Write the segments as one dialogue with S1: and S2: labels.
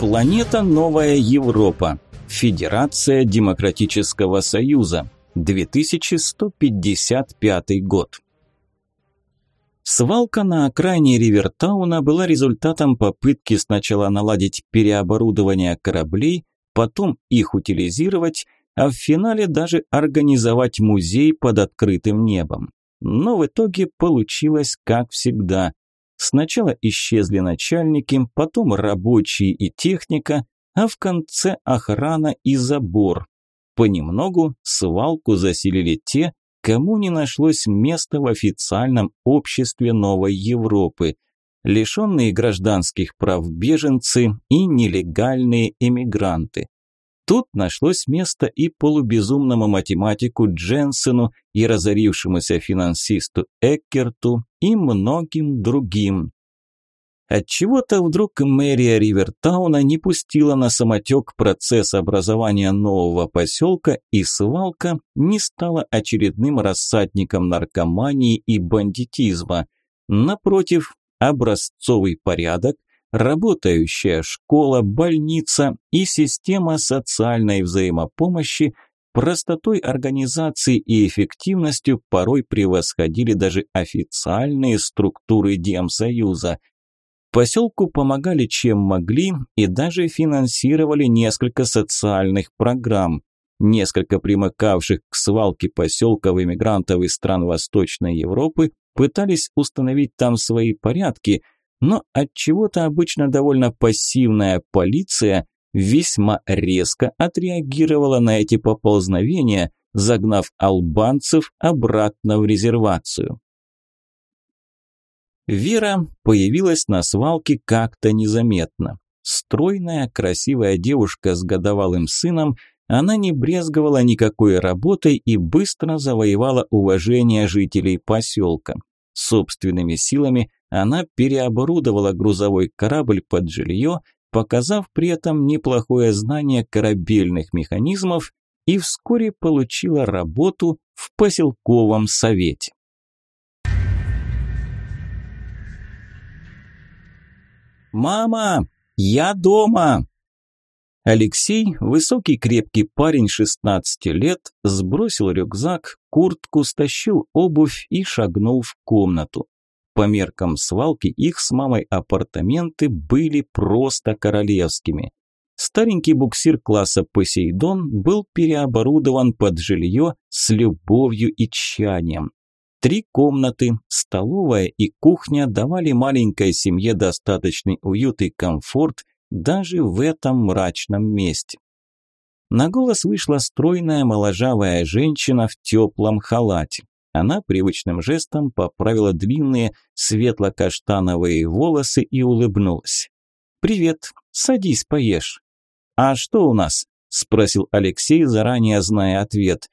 S1: Планета Новая Европа. Федерация Демократического Союза. 2155 год. Свалка на окраине Ривертауна была результатом попытки сначала наладить переоборудование кораблей, потом их утилизировать, а в финале даже организовать музей под открытым небом. Но в итоге получилось как всегда. Сначала исчезли начальники, потом рабочие и техника, а в конце охрана и забор. Понемногу свалку заселили те, кому не нашлось места в официальном обществе Новой Европы, лишенные гражданских прав беженцы и нелегальные эмигранты. Тут нашлось место и полубезумному математику Дженсену, и разорившемуся финансисту Эккерту, и многим другим. Отчего-то вдруг мэрия Ривертауна не пустила на самотек процесс образования нового поселка, и свалка не стала очередным рассадником наркомании и бандитизма. Напротив, образцовый порядок – работающая школа, больница и система социальной взаимопомощи простотой организации и эффективностью порой превосходили даже официальные структуры Демсоюза. Поселку помогали чем могли и даже финансировали несколько социальных программ. Несколько примыкавших к свалке поселков иммигрантов из стран Восточной Европы пытались установить там свои порядки – но от чего-то обычно довольно пассивная полиция весьма резко отреагировала на эти поползновения, загнав албанцев обратно в резервацию. Вера появилась на свалке как-то незаметно. Стройная, красивая девушка с годовалым сыном, она не брезговала никакой работой и быстро завоевала уважение жителей поселка. Собственными силами она переоборудовала грузовой корабль под жилье, показав при этом неплохое знание корабельных механизмов и вскоре получила работу в поселковом совете. «Мама, я дома!» Алексей, высокий крепкий парень 16 лет, сбросил рюкзак, куртку, стащил обувь и шагнул в комнату. По меркам свалки их с мамой апартаменты были просто королевскими. Старенький буксир класса «Посейдон» был переоборудован под жилье с любовью и тщанием. Три комнаты, столовая и кухня давали маленькой семье достаточный уют и комфорт даже в этом мрачном месте. На голос вышла стройная моложавая женщина в теплом халате. Она привычным жестом поправила длинные светло-каштановые волосы и улыбнулась. «Привет, садись, поешь». «А что у нас?» – спросил Алексей, заранее зная ответ.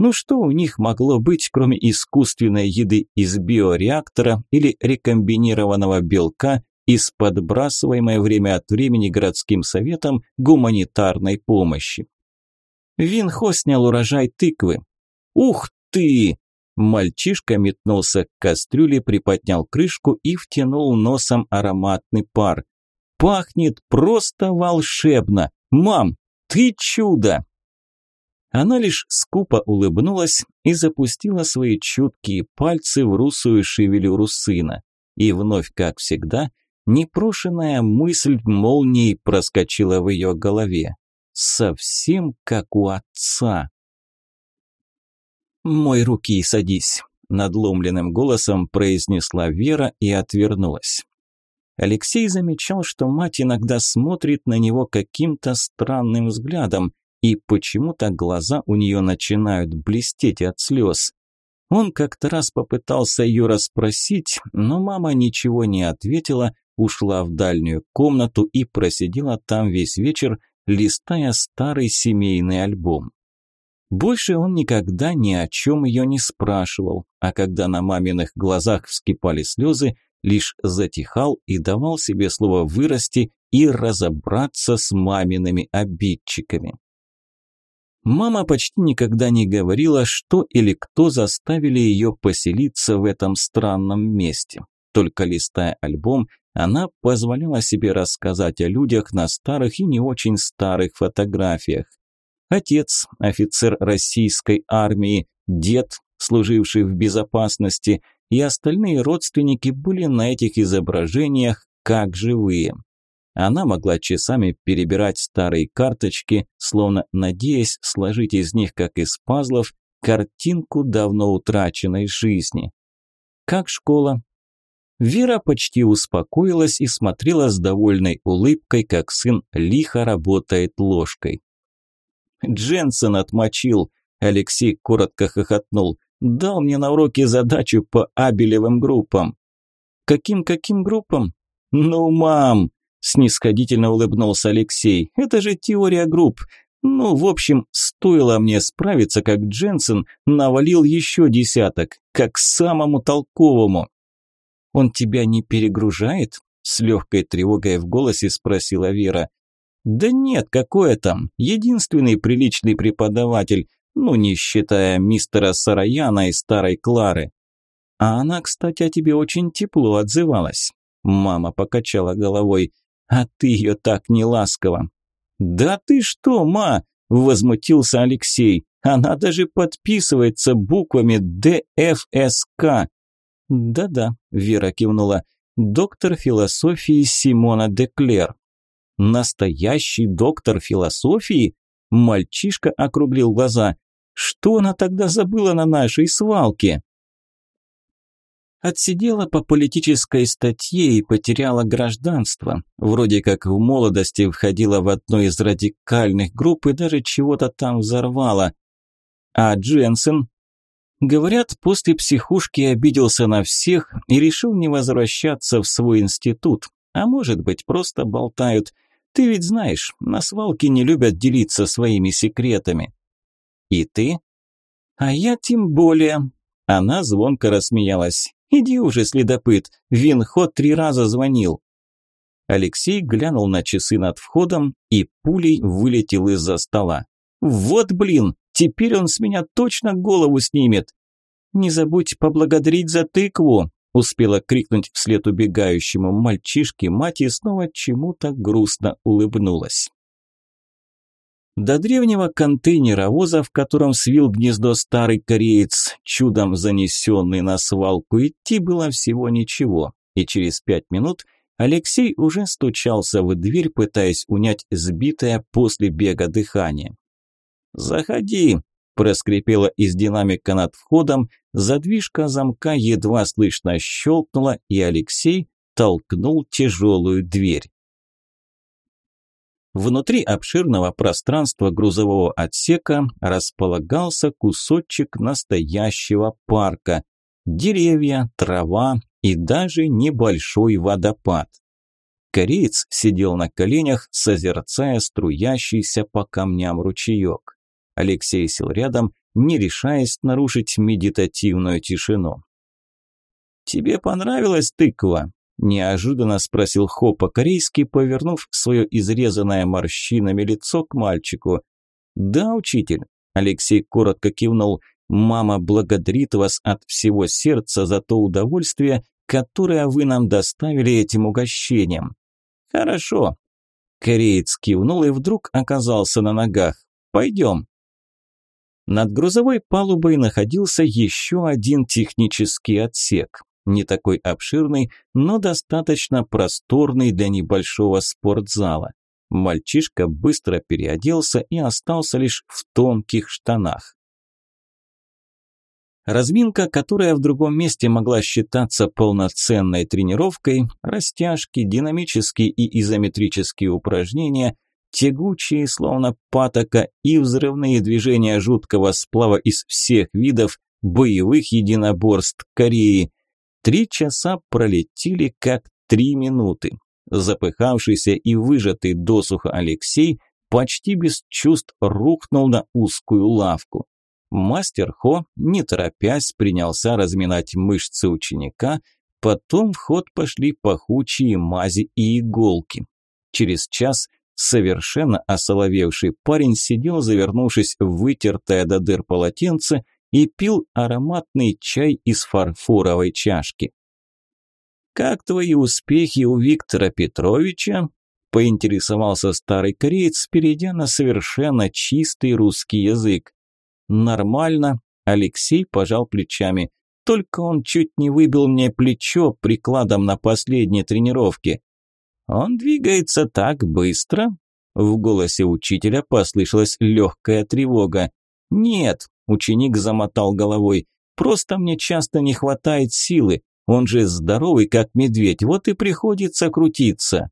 S1: Ну что у них могло быть, кроме искусственной еды из биореактора или рекомбинированного белка из подбрасываемой время от времени городским советом гуманитарной помощи? Винхо снял урожай тыквы. «Ух ты!» Мальчишка метнулся к кастрюле, приподнял крышку и втянул носом ароматный пар. «Пахнет просто волшебно! Мам, ты чудо!» Она лишь скупо улыбнулась и запустила свои чуткие пальцы в русую шевелюру сына. И вновь, как всегда, непрошенная мысль молнией проскочила в ее голове. Совсем как у отца. «Мой руки и садись», – надломленным голосом произнесла Вера и отвернулась. Алексей замечал, что мать иногда смотрит на него каким-то странным взглядом, и почему-то глаза у нее начинают блестеть от слез. Он как-то раз попытался ее расспросить, но мама ничего не ответила, ушла в дальнюю комнату и просидела там весь вечер, листая старый семейный альбом. Больше он никогда ни о чем ее не спрашивал, а когда на маминых глазах вскипали слезы, лишь затихал и давал себе слово вырасти и разобраться с мамиными обидчиками. Мама почти никогда не говорила, что или кто заставили ее поселиться в этом странном месте. Только листая альбом, Она позволяла себе рассказать о людях на старых и не очень старых фотографиях. Отец, офицер российской армии, дед, служивший в безопасности, и остальные родственники были на этих изображениях как живые. Она могла часами перебирать старые карточки, словно надеясь сложить из них, как из пазлов, картинку давно утраченной жизни. Как школа? Вера почти успокоилась и смотрела с довольной улыбкой, как сын лихо работает ложкой. Дженсен отмочил. Алексей коротко хохотнул. Дал мне на уроке задачу по абелевым группам. Каким-каким группам? Ну, мам, снисходительно улыбнулся Алексей. Это же теория групп. Ну, в общем, стоило мне справиться, как Дженсен навалил еще десяток, как самому толковому. Он тебя не перегружает? С легкой тревогой в голосе спросила Вера. Да нет, какое там, единственный приличный преподаватель, ну не считая мистера Сараяна и старой Клары. А она, кстати, о тебе очень тепло отзывалась. Мама покачала головой. А ты ее так не ласково. Да ты что, ма? Возмутился Алексей. Она даже подписывается буквами ДФСК. Да-да, Вера кивнула. Доктор философии Симона Деклер. Настоящий доктор философии? Мальчишка округлил глаза. Что она тогда забыла на нашей свалке? Отсидела по политической статье и потеряла гражданство. Вроде как в молодости входила в одну из радикальных групп и даже чего-то там взорвала. А Дженсен? Говорят, после психушки обиделся на всех и решил не возвращаться в свой институт. А может быть, просто болтают – ты ведь знаешь, на свалке не любят делиться своими секретами. И ты? А я тем более. Она звонко рассмеялась. Иди уже, следопыт, Винход три раза звонил. Алексей глянул на часы над входом и пулей вылетел из-за стола. Вот блин, теперь он с меня точно голову снимет. Не забудь поблагодарить за тыкву, Успела крикнуть вслед убегающему мальчишке мать и снова чему-то грустно улыбнулась. До древнего контейнеровоза, в котором свил гнездо старый кореец, чудом занесенный на свалку, идти было всего ничего, и через пять минут Алексей уже стучался в дверь, пытаясь унять сбитое после бега дыхание. «Заходи», проскрипела из динамика над входом, задвижка замка едва слышно щелкнула, и Алексей толкнул тяжелую дверь. Внутри обширного пространства грузового отсека располагался кусочек настоящего парка. Деревья, трава и даже небольшой водопад. Кореец сидел на коленях, созерцая струящийся по камням ручеек. Алексей сел рядом, не решаясь нарушить медитативную тишину. «Тебе понравилась тыква?» – неожиданно спросил Хо по-корейски, повернув свое изрезанное морщинами лицо к мальчику. «Да, учитель», – Алексей коротко кивнул, – «мама благодарит вас от всего сердца за то удовольствие, которое вы нам доставили этим угощением». «Хорошо». Кореец кивнул и вдруг оказался на ногах. «Пойдем». Над грузовой палубой находился еще один технический отсек. Не такой обширный, но достаточно просторный для небольшого спортзала. Мальчишка быстро переоделся и остался лишь в тонких штанах. Разминка, которая в другом месте могла считаться полноценной тренировкой, растяжки, динамические и изометрические упражнения – тягучие, словно патока, и взрывные движения жуткого сплава из всех видов боевых единоборств Кореи. Три часа пролетели как три минуты. Запыхавшийся и выжатый досуха Алексей почти без чувств рухнул на узкую лавку. Мастер Хо, не торопясь, принялся разминать мышцы ученика, потом в ход пошли пахучие мази и иголки. Через час – Совершенно осоловевший парень сидел, завернувшись в вытертое до дыр полотенце и пил ароматный чай из фарфоровой чашки. Как твои успехи у Виктора Петровича? Поинтересовался старый кореец, перейдя на совершенно чистый русский язык. Нормально, Алексей пожал плечами. Только он чуть не выбил мне плечо прикладом на последней тренировке. Он двигается так быстро? В голосе учителя послышалась легкая тревога. Нет, ученик замотал головой. Просто мне часто не хватает силы. Он же здоровый, как медведь, вот и приходится крутиться.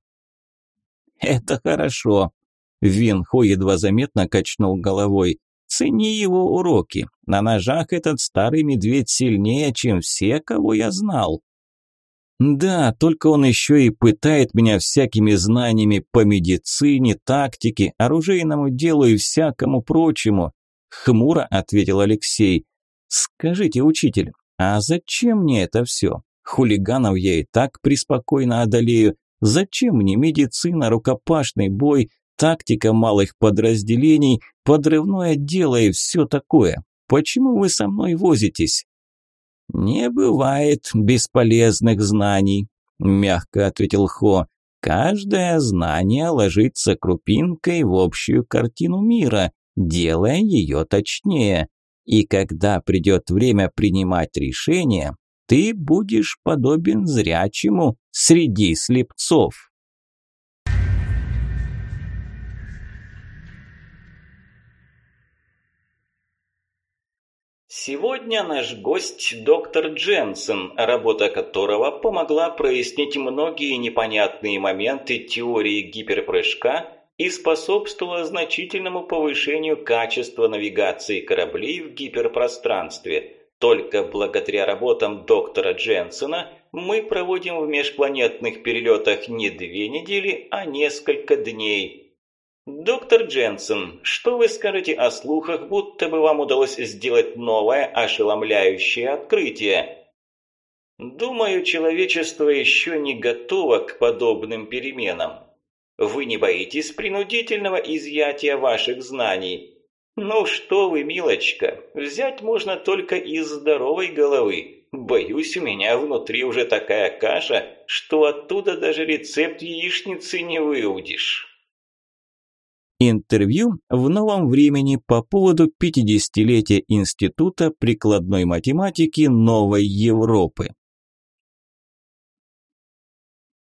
S1: Это хорошо. Винхо едва заметно качнул головой. Цени его уроки. На ножах этот старый медведь сильнее, чем все, кого я знал. Да, только он еще и пытает меня всякими знаниями по медицине, тактике, оружейному делу и всякому прочему. Хмуро ответил Алексей. Скажите, учитель, а зачем мне это все? Хулиганов я и так преспокойно одолею. Зачем мне медицина, рукопашный бой, тактика малых подразделений, подрывное дело и все такое? Почему вы со мной возитесь? Не бывает бесполезных знаний, мягко ответил Хо. Каждое знание ложится крупинкой в общую картину мира, делая ее точнее. И когда придет время принимать решение, ты будешь подобен зрячему среди слепцов.
S2: Сегодня наш гость доктор Дженсен, работа которого помогла прояснить многие непонятные моменты теории гиперпрыжка и способствовала значительному повышению качества навигации кораблей в гиперпространстве. Только благодаря работам доктора Дженсена мы проводим в межпланетных перелетах не две недели, а несколько дней – «Доктор Дженсен, что вы скажете о слухах, будто бы вам удалось сделать новое ошеломляющее открытие?» «Думаю, человечество еще не готово к подобным переменам. Вы не боитесь принудительного изъятия ваших знаний?» «Ну что вы, милочка, взять можно только из здоровой головы. Боюсь, у меня внутри уже такая каша, что оттуда даже рецепт яичницы не выудишь».
S1: Интервью в новом времени по поводу 50-летия Института прикладной математики Новой Европы.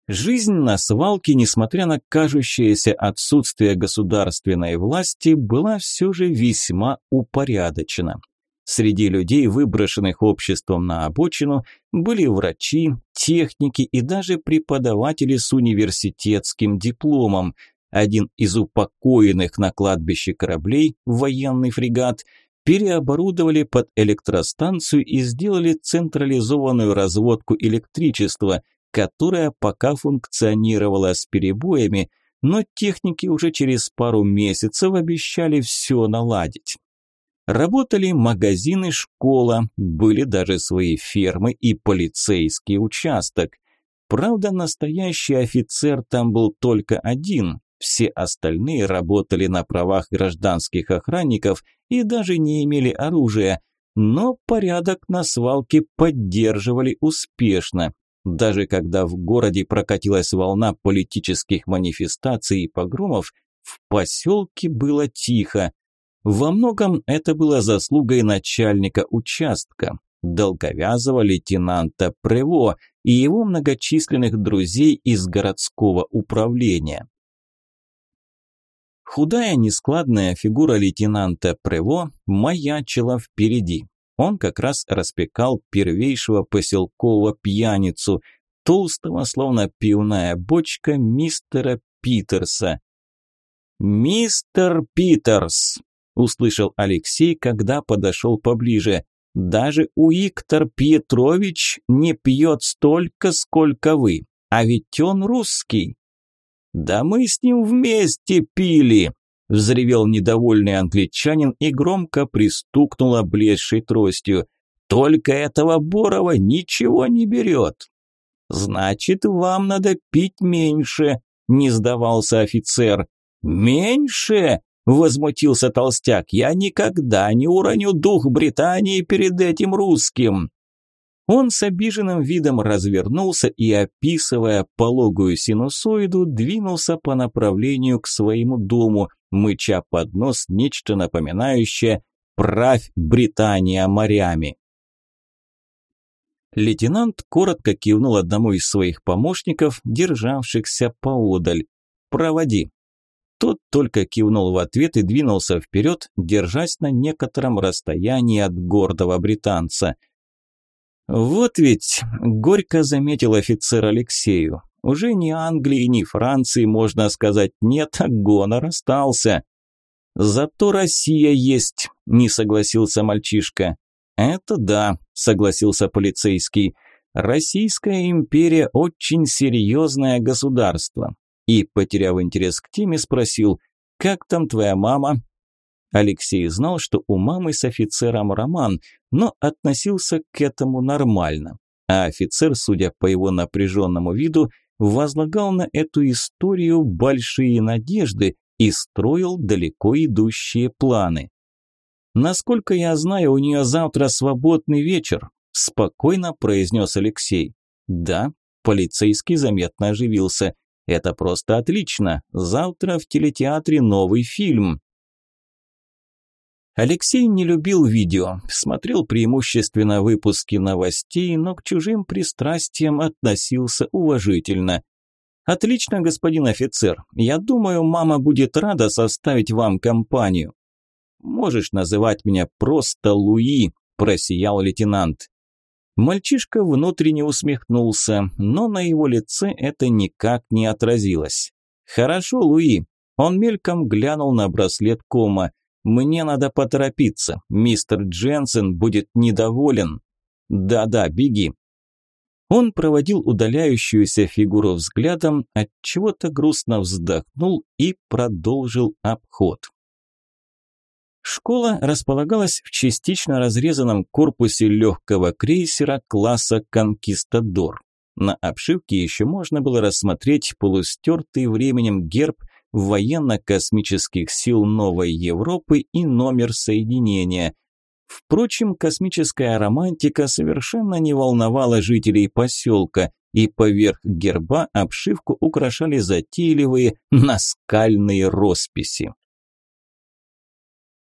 S1: Жизнь на свалке, несмотря на кажущееся отсутствие государственной власти, была все же весьма упорядочена. Среди людей, выброшенных обществом на обочину, были врачи, техники и даже преподаватели с университетским дипломом – один из упокоенных на кладбище кораблей, военный фрегат, переоборудовали под электростанцию и сделали централизованную разводку электричества, которая пока функционировала с перебоями, но техники уже через пару месяцев обещали все наладить. Работали магазины, школа, были даже свои фермы и полицейский участок. Правда, настоящий офицер там был только один, все остальные работали на правах гражданских охранников и даже не имели оружия, но порядок на свалке поддерживали успешно. Даже когда в городе прокатилась волна политических манифестаций и погромов, в поселке было тихо. Во многом это было заслугой начальника участка, долговязого лейтенанта Прево и его многочисленных друзей из городского управления. Худая, нескладная фигура лейтенанта Прево маячила впереди. Он как раз распекал первейшего поселкового пьяницу, толстого, словно пивная бочка, мистера Питерса. «Мистер Питерс!» – услышал Алексей, когда подошел поближе. «Даже Уиктор Петрович не пьет столько, сколько вы, а ведь он русский!» «Да мы с ним вместе пили!» – взревел недовольный англичанин и громко пристукнул облезшей тростью. «Только этого Борова ничего не берет!» «Значит, вам надо пить меньше», – не сдавался офицер. «Меньше?» – возмутился толстяк. «Я никогда не уроню дух Британии перед этим русским!» Он с обиженным видом развернулся и, описывая пологую синусоиду, двинулся по направлению к своему дому, мыча под нос нечто напоминающее «Правь Британия морями». Лейтенант коротко кивнул одному из своих помощников, державшихся поодаль. «Проводи». Тот только кивнул в ответ и двинулся вперед, держась на некотором расстоянии от гордого британца – вот ведь, горько заметил офицер Алексею, уже ни Англии, ни Франции, можно сказать, нет, а гонор остался. Зато Россия есть, не согласился мальчишка. Это да, согласился полицейский. Российская империя очень серьезное государство. И, потеряв интерес к теме, спросил, как там твоя мама? Алексей знал, что у мамы с офицером роман, но относился к этому нормально. А офицер, судя по его напряженному виду, возлагал на эту историю большие надежды и строил далеко идущие планы. «Насколько я знаю, у нее завтра свободный вечер», – спокойно произнес Алексей. «Да», – полицейский заметно оживился. «Это просто отлично. Завтра в телетеатре новый фильм». Алексей не любил видео, смотрел преимущественно выпуски новостей, но к чужим пристрастиям относился уважительно. «Отлично, господин офицер. Я думаю, мама будет рада составить вам компанию». «Можешь называть меня просто Луи», – просиял лейтенант. Мальчишка внутренне усмехнулся, но на его лице это никак не отразилось. «Хорошо, Луи». Он мельком глянул на браслет кома – мне надо поторопиться. Мистер Дженсен будет недоволен. Да-да, беги. Он проводил удаляющуюся фигуру взглядом, от чего-то грустно вздохнул и продолжил обход. Школа располагалась в частично разрезанном корпусе легкого крейсера класса «Конкистадор». На обшивке еще можно было рассмотреть полустертый временем герб военно-космических сил Новой Европы и номер соединения. Впрочем, космическая романтика совершенно не волновала жителей поселка, и поверх герба обшивку украшали затейливые наскальные росписи.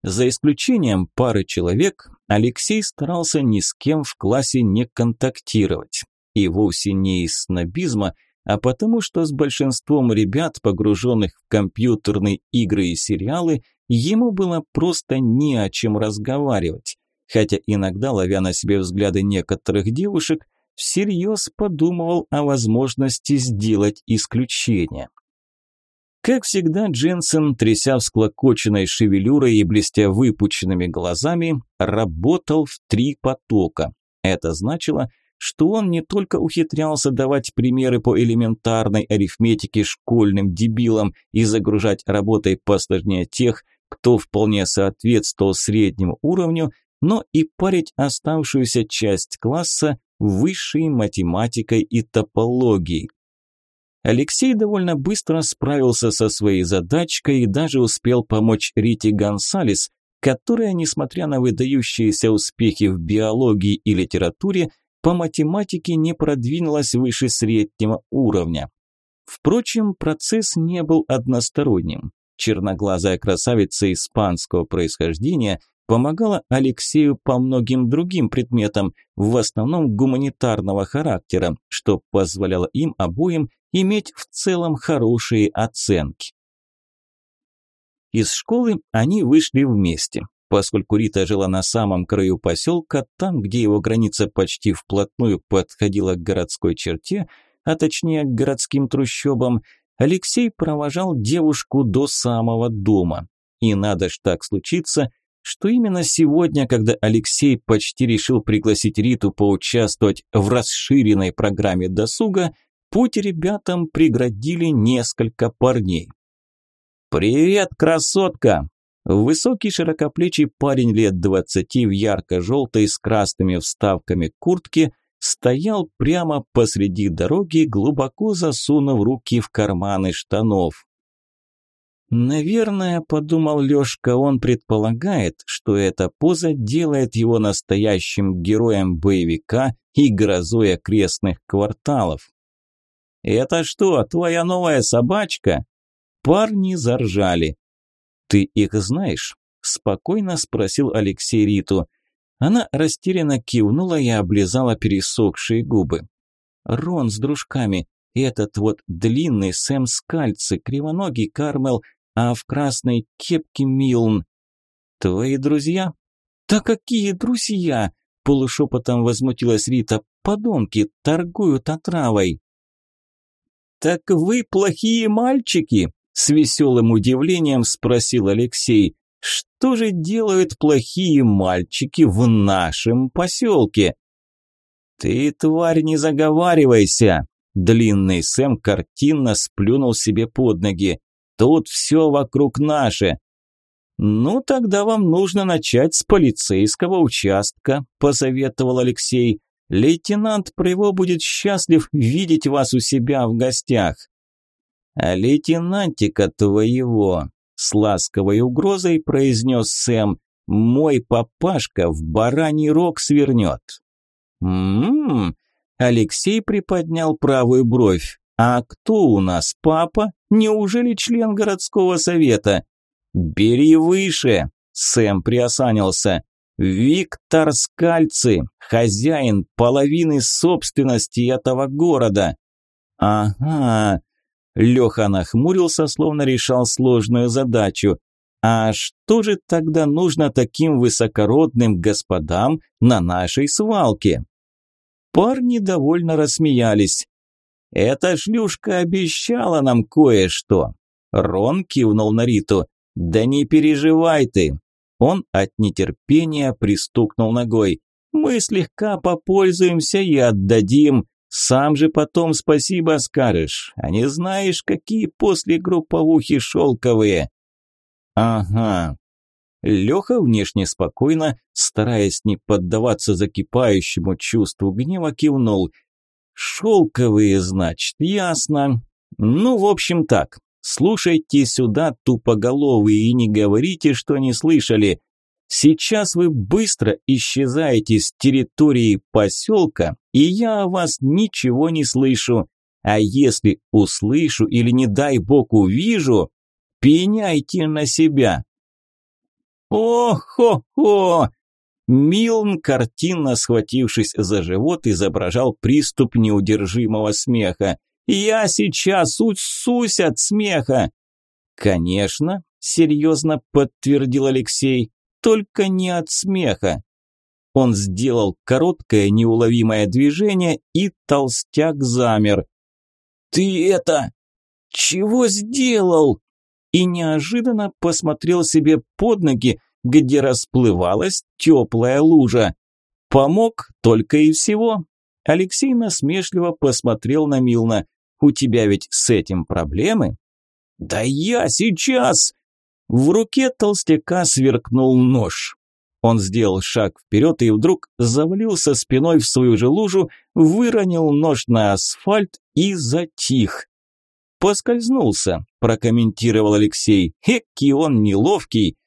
S1: За исключением пары человек, Алексей старался ни с кем в классе не контактировать. И вовсе не из снобизма – а потому что с большинством ребят, погруженных в компьютерные игры и сериалы, ему было просто не о чем разговаривать. Хотя иногда, ловя на себе взгляды некоторых девушек, всерьез подумывал о возможности сделать исключение. Как всегда, Дженсен, тряся всклокоченной шевелюрой и блестя выпученными глазами, работал в три потока. Это значило, что он не только ухитрялся давать примеры по элементарной арифметике школьным дебилам и загружать работой посложнее тех, кто вполне соответствовал среднему уровню, но и парить оставшуюся часть класса высшей математикой и топологией. Алексей довольно быстро справился со своей задачкой и даже успел помочь Рите Гонсалес, которая, несмотря на выдающиеся успехи в биологии и литературе, по математике не продвинулась выше среднего уровня. Впрочем, процесс не был односторонним. Черноглазая красавица испанского происхождения помогала Алексею по многим другим предметам, в основном гуманитарного характера, что позволяло им обоим иметь в целом хорошие оценки. Из школы они вышли вместе. Поскольку Рита жила на самом краю поселка, там, где его граница почти вплотную подходила к городской черте, а точнее к городским трущобам, Алексей провожал девушку до самого дома. И надо ж так случиться, что именно сегодня, когда Алексей почти решил пригласить Риту поучаствовать в расширенной программе досуга, путь ребятам преградили несколько парней. «Привет, красотка!» Высокий широкоплечий парень лет двадцати в ярко-желтой с красными вставками куртке стоял прямо посреди дороги, глубоко засунув руки в карманы штанов. Наверное, подумал Лёшка, он предполагает, что эта поза делает его настоящим героем боевика и грозой окрестных кварталов. «Это что, твоя новая собачка?» Парни заржали. «Ты их знаешь?» – спокойно спросил Алексей Риту. Она растерянно кивнула и облизала пересохшие губы. «Рон с дружками, этот вот длинный Сэм Скальцы, кривоногий Кармел, а в красной кепке Милн. Твои друзья? Да какие друзья? Полушепотом возмутилась Рита. Подонки торгуют отравой. Так вы плохие мальчики? С веселым удивлением спросил Алексей. Что же делают плохие мальчики в нашем поселке? Ты, тварь, не заговаривайся! Длинный Сэм картинно сплюнул себе под ноги. Тут все вокруг наше. Ну, тогда вам нужно начать с полицейского участка, посоветовал Алексей. Лейтенант Приво будет счастлив видеть вас у себя в гостях. Лейтенантика твоего, с ласковой угрозой произнес Сэм, мой папашка в бараний рог свернет. Ммм, Алексей приподнял правую бровь. А кто у нас папа? Неужели член городского совета? Бери выше, Сэм приосанился. Виктор Скальцы, хозяин половины собственности этого города. Ага. Леха нахмурился, словно решал сложную задачу. А что же тогда нужно таким высокородным господам на нашей свалке? Парни довольно рассмеялись. «Эта шлюшка обещала нам кое-что!» Рон кивнул на Риту. «Да не переживай ты!» Он от нетерпения пристукнул ногой. «Мы слегка попользуемся и отдадим. Сам же потом спасибо скажешь. А не знаешь, какие после групповухи шелковые?» «Ага». Леха внешне спокойно, стараясь не поддаваться закипающему чувству гнева, кивнул – Шелковые, значит, ясно. Ну, в общем так. Слушайте сюда, тупоголовые, и не говорите, что не слышали. Сейчас вы быстро исчезаете с территории поселка, и я о вас ничего не слышу. А если услышу или, не дай бог, увижу, пеняйте на себя. О-хо-хо! Милн, картинно схватившись за живот, изображал приступ неудержимого смеха. «Я сейчас усусь от смеха!» «Конечно», – серьезно подтвердил Алексей, – «только не от смеха». Он сделал короткое неуловимое движение, и толстяк замер. «Ты это... чего сделал?» И неожиданно посмотрел себе под ноги, где расплывалась теплая лужа. Помог только и всего. Алексей насмешливо посмотрел на Милна. «У тебя ведь с этим проблемы?» «Да я сейчас!» В руке толстяка сверкнул нож. Он сделал шаг вперед и вдруг завалился спиной в свою же лужу, выронил нож на асфальт и затих. «Поскользнулся», – прокомментировал Алексей. «Эки он неловкий!»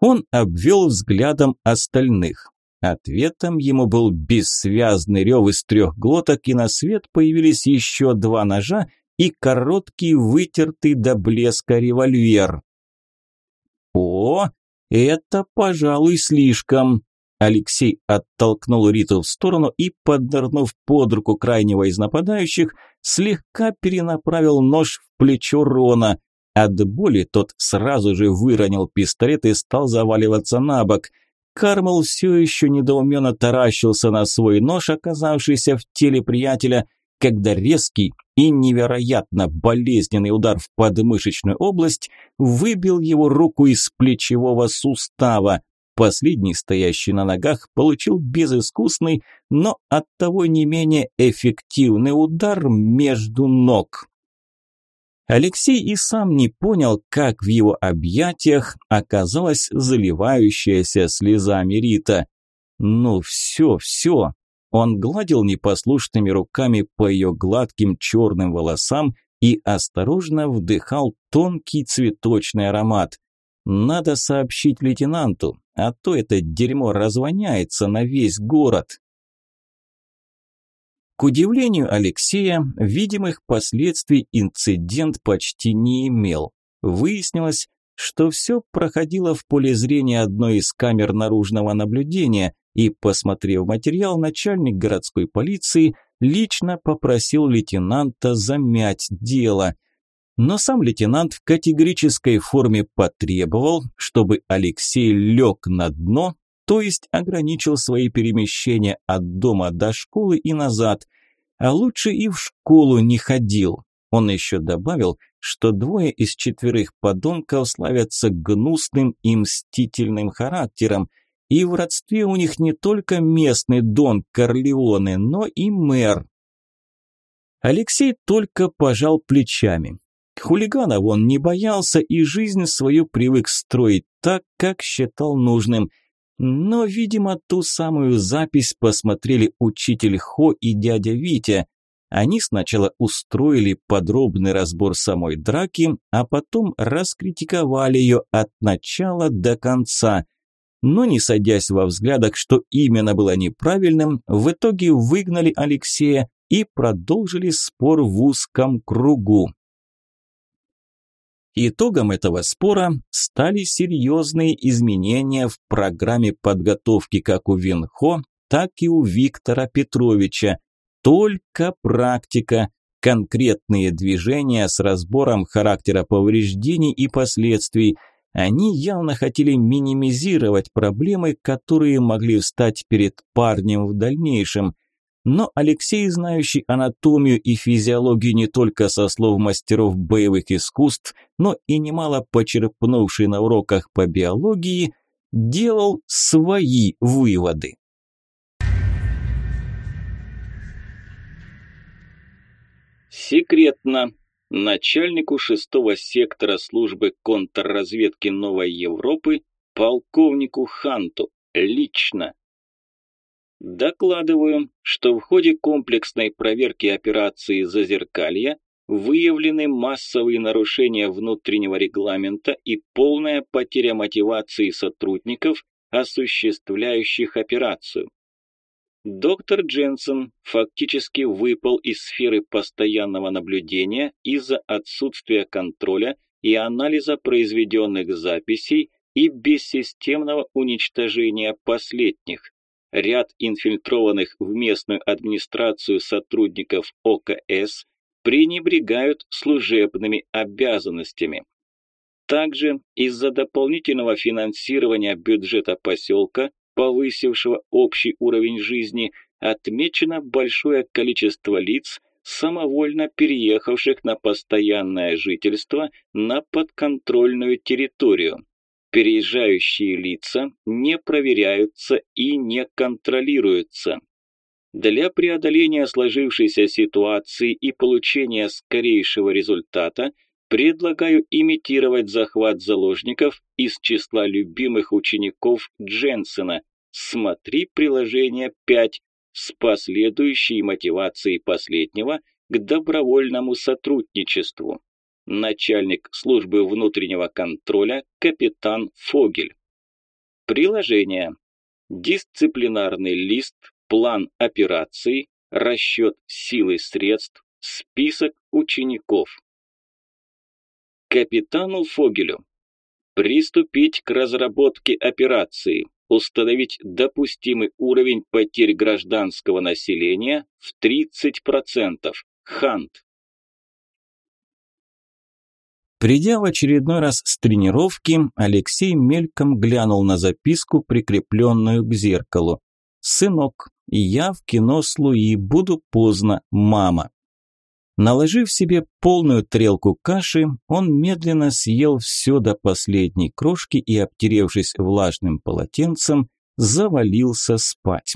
S1: Он обвел взглядом остальных. Ответом ему был бессвязный рев из трех глоток, и на свет появились еще два ножа и короткий вытертый до блеска револьвер. «О, это, пожалуй, слишком!» Алексей оттолкнул Риту в сторону и, поднырнув под руку крайнего из нападающих, слегка перенаправил нож в плечо Рона – от боли тот сразу же выронил пистолет и стал заваливаться на бок. Кармел все еще недоуменно таращился на свой нож, оказавшийся в теле приятеля, когда резкий и невероятно болезненный удар в подмышечную область выбил его руку из плечевого сустава. Последний, стоящий на ногах, получил безыскусный, но оттого не менее эффективный удар между ног. Алексей и сам не понял, как в его объятиях оказалась заливающаяся слезами Рита. Ну все, все. Он гладил непослушными руками по ее гладким черным волосам, и осторожно вдыхал тонкий цветочный аромат. Надо сообщить лейтенанту, а то это дерьмо развоняется на весь город. К удивлению Алексея, видимых последствий инцидент почти не имел. Выяснилось, что все проходило в поле зрения одной из камер наружного наблюдения, и, посмотрев материал, начальник городской полиции лично попросил лейтенанта замять дело. Но сам лейтенант в категорической форме потребовал, чтобы Алексей лег на дно, то есть ограничил свои перемещения от дома до школы и назад, а лучше и в школу не ходил. Он еще добавил, что двое из четверых подонков славятся гнусным и мстительным характером, и в родстве у них не только местный Дон Корлеоне, но и мэр. Алексей только пожал плечами. Хулиганов он не боялся и жизнь свою привык строить так, как считал нужным. Но, видимо, ту самую запись посмотрели учитель Хо и дядя Витя. Они сначала устроили подробный разбор самой драки, а потом раскритиковали ее от начала до конца. Но не садясь во взглядах, что именно было неправильным, в итоге выгнали Алексея и продолжили спор в узком кругу. Итогом этого спора стали серьезные изменения в программе подготовки как у Винхо, так и у Виктора Петровича. Только практика, конкретные движения с разбором характера повреждений и последствий. Они явно хотели минимизировать проблемы, которые могли встать перед парнем в дальнейшем. Но Алексей, знающий анатомию и физиологию не только со слов мастеров боевых искусств, но и немало почерпнувший на уроках по биологии, делал свои выводы.
S2: Секретно. Начальнику шестого сектора службы контрразведки Новой Европы полковнику Ханту лично Докладываю, что в ходе комплексной проверки операции «Зазеркалье» выявлены массовые нарушения внутреннего регламента и полная потеря мотивации сотрудников, осуществляющих операцию. Доктор Дженсен фактически выпал из сферы постоянного наблюдения из-за отсутствия контроля и анализа произведенных записей и бессистемного уничтожения последних ряд инфильтрованных в местную администрацию сотрудников ОКС пренебрегают служебными обязанностями. Также из-за дополнительного финансирования бюджета поселка, повысившего общий уровень жизни, отмечено большое количество лиц, самовольно переехавших на постоянное жительство на подконтрольную территорию. Переезжающие лица не проверяются и не контролируются. Для преодоления сложившейся ситуации и получения скорейшего результата предлагаю имитировать захват заложников из числа любимых учеников Дженсена. Смотри приложение 5 с последующей мотивацией последнего к добровольному сотрудничеству начальник службы внутреннего контроля капитан Фогель. Приложение. Дисциплинарный лист, план операций, расчет силы средств, список учеников. Капитану Фогелю. Приступить к разработке операции, установить допустимый уровень потерь гражданского населения в 30%. Хант.
S1: Придя в очередной раз с тренировки, Алексей мельком глянул на записку, прикрепленную к зеркалу. «Сынок, я в кино с Луи, буду поздно, мама». Наложив себе полную трелку каши, он медленно съел все до последней крошки и, обтеревшись влажным полотенцем, завалился спать.